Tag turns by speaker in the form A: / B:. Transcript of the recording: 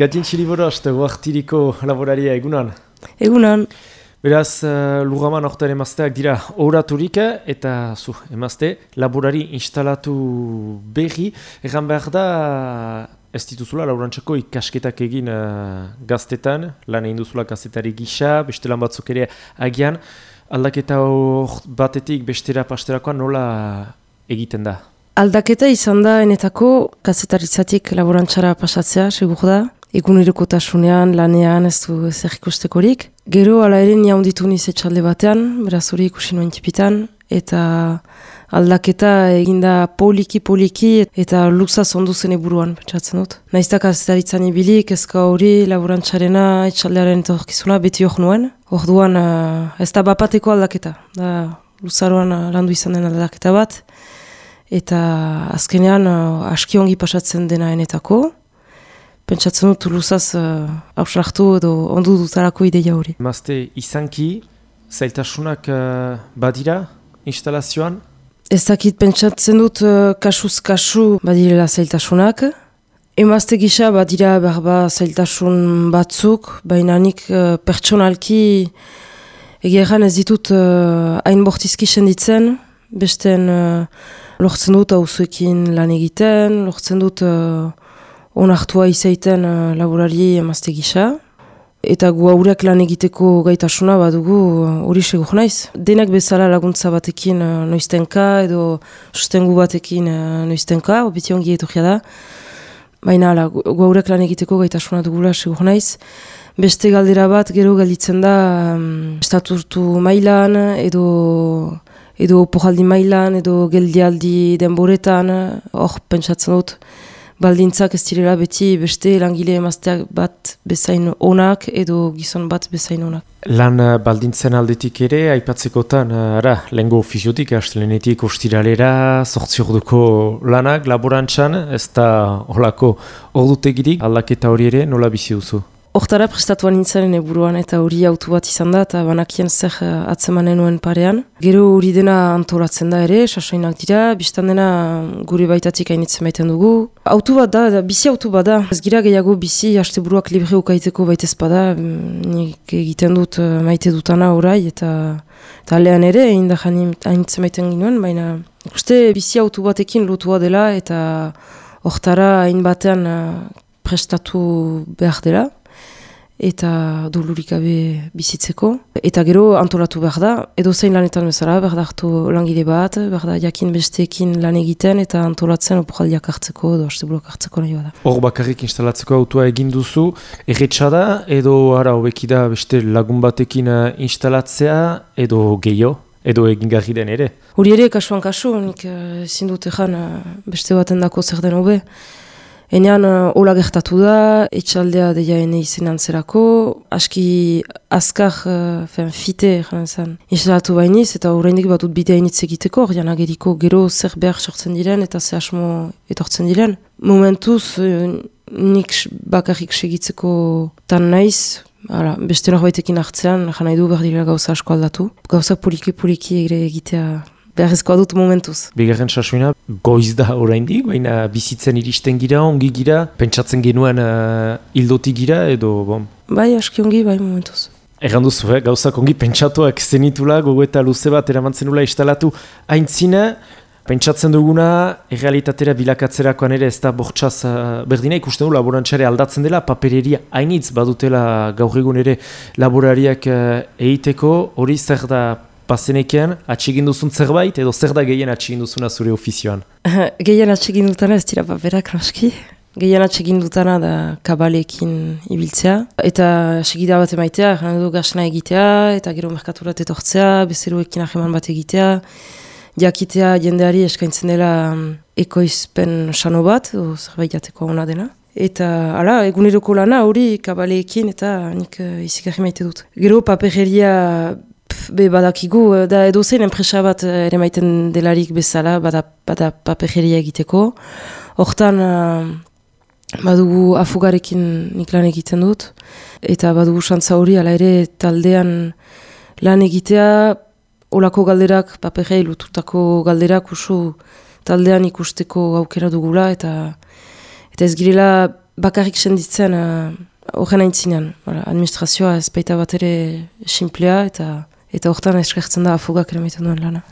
A: Gatin txiliborost, uartiriko laboraria egunan.
B: Egunan.
A: Beraz, uh, lugaman orten emazteak dira oraturik eta zu, emazte, laborari instalatu berri. Egan behar da, ez dituzula, laborantxako ikasketak egin uh, gaztetan, lan egin duzula gazetari gisa, beste lan batzuk ere agian. Aldaketa batetik bestera pasterakoan nola egiten da?
B: Aldaketa izan da enetako kazetaritzatik laborantxara pasatzea, segur da. Egun tasunean, lanean, ez du zer ikustekorik. Gero, ala ere, nia honditu niz etxalde batean, beraz hori ikusi nuen tipitan, eta aldaketa eginda poliki-poliki eta luxa zondu zen eburuan, pentsatzen dut. Naizta kazetaritzan ibilik, ezka hori laborantxarena etxaldearen eta horkizuna beti hor nuen. Hor duan, uh, ez da bapateko aldaketa, da luzaroan uh, landu izan den aldaketa bat. Eta azkenean uh, aski ongi pasatzen dena enetako, pentsatzen dut luzaz uh, edo ondu dutarako ideia hori.
A: Mazte, izanki, zailtasunak uh, badira instalazioan?
B: Ez dakit pentsatzen dut uh, kasuz kasu badirela zailtasunak. Emazte gisa badira berba zailtasun batzuk, baina nik uh, pertsonalki egeran ez ditut uh, hain bortizki senditzen, besten uh, lortzen dut hauzuekin lan egiten, lortzen dut onartua izaiten uh, laborari emazte gisa. Eta gu aurreak lan egiteko gaitasuna badugu uh, hori segur naiz. Denak bezala laguntza batekin uh, noiztenka edo sustengu batekin uh, noiztenka, obiti ongi etorria da. Baina ala, gu aurreak lan egiteko gaitasuna dugula segur naiz. Beste galdera bat gero galditzen da um, estaturtu mailan edo edo pojaldi mailan edo geldialdi denboretan hor pentsatzen dut baldintzak ez direla beti beste langile emazteak bat bezain onak edo gizon bat bezain onak.
A: Lan uh, baldintzen aldetik ere, aipatzekotan, uh, ara, lengo ofiziotik, astelenetik ostiralera, sortzi orduko lanak, laborantzan, ez da holako ordutegirik, aldaketa hori ere, nola bizi duzu?
B: Hortara prestatuan nintzaren eburuan eta hori autu bat izan da eta banakien zer uh, atzemanen nuen parean. Gero hori dena antolatzen da ere, sasoinak dira, biztan dena gure baitatik hainitzen baiten dugu. Autu bat da, da bizi autu bat da. Ez gira gehiago bizi, haste buruak libre ukaiteko baitez bada, mm, nik egiten dut uh, maite dutana orai eta eta alean ere, egin da hainitzen baiten ginoen, baina uste bizi autu batekin lotua dela eta hortara hain batean uh, prestatu behar dela eta dolurik gabe bizitzeko. Eta gero antolatu behar da, edo zein lanetan bezala, behar da hartu langile bat, behar da jakin besteekin lan egiten eta antolatzen opojaldiak hartzeko edo hasteburuak hartzeko nahi bada.
A: Hor bakarrik instalatzeko autua egin duzu, erretxa da edo ara hobekida beste lagun batekin eh, instalatzea edo gehiago? Edo egin garri den ere?
B: Hori ere, kasuan kasu, nik uh, ezin dut ezan uh, beste baten dako zer den hobe. Enean, uh, hola gertatu da, etxaldea deia ene izenan zerako, aski azkar, uh, fen, fite, jaren zen, instalatu bainiz, eta horreindik batut bidea initz egiteko, horian ageriko gero zer behar sortzen diren, eta ze asmo etortzen diren. Momentuz, uh, nik bakarrik segitzeko tan naiz, Hala, beste norbaitekin hartzean, jana nahi du behar dira gauza asko aldatu. Gauza poliki-poliki egitea beharrezkoa dut momentuz.
A: Bigarren sasuina, goiz da oraindik, baina bizitzen iristen gira, ongi gira, pentsatzen genuen uh, ildotik gira, edo bom?
B: Bai, aski ongi, bai momentuz.
A: Egan duzu, eh? gauzak ongi pentsatuak zenitula, gogo eta luze bat eramantzen nula instalatu aintzina, pentsatzen duguna, errealitatera bilakatzerakoan ere ez da bortxaz uh, berdina ikusten du laborantxare aldatzen dela, papereria hainitz badutela gaur egun ere laborariak uh, egiteko, hori zer da bazenekean, atxegin duzun zerbait, edo zer da gehien atxegin duzuna zure ofizioan?
B: gehien atxegin dutana ez dira paperak, noski. Gehien atxegin dutana da kabalekin ibiltzea. Eta segida bat emaitea, gana du gasna egitea, eta gero merkaturat etortzea, bezeroekin aheman bat egitea. Jakitea jendeari eskaintzen dela mm, ekoizpen sano bat, o zerbait jateko hona dena. Eta, ala, eguneroko lana hori kabaleekin eta nik uh, izigarri maite dut. Gero papereria be badakigu, eh, da edo zein enpresa bat eh, ere maiten delarik bezala, bada, bada papejeria egiteko. Hortan, uh, badugu afugarekin nik lan egiten dut, eta badugu santza hori, ala ere taldean lan egitea, olako galderak, paperei lututako galderak usu taldean ikusteko aukera dugula, eta eta ez girela bakarrik senditzen horren uh, aintzinean. administrazioa ez baita bat ere simplea eta eta horretan eskertzen da afugak ere duen lana.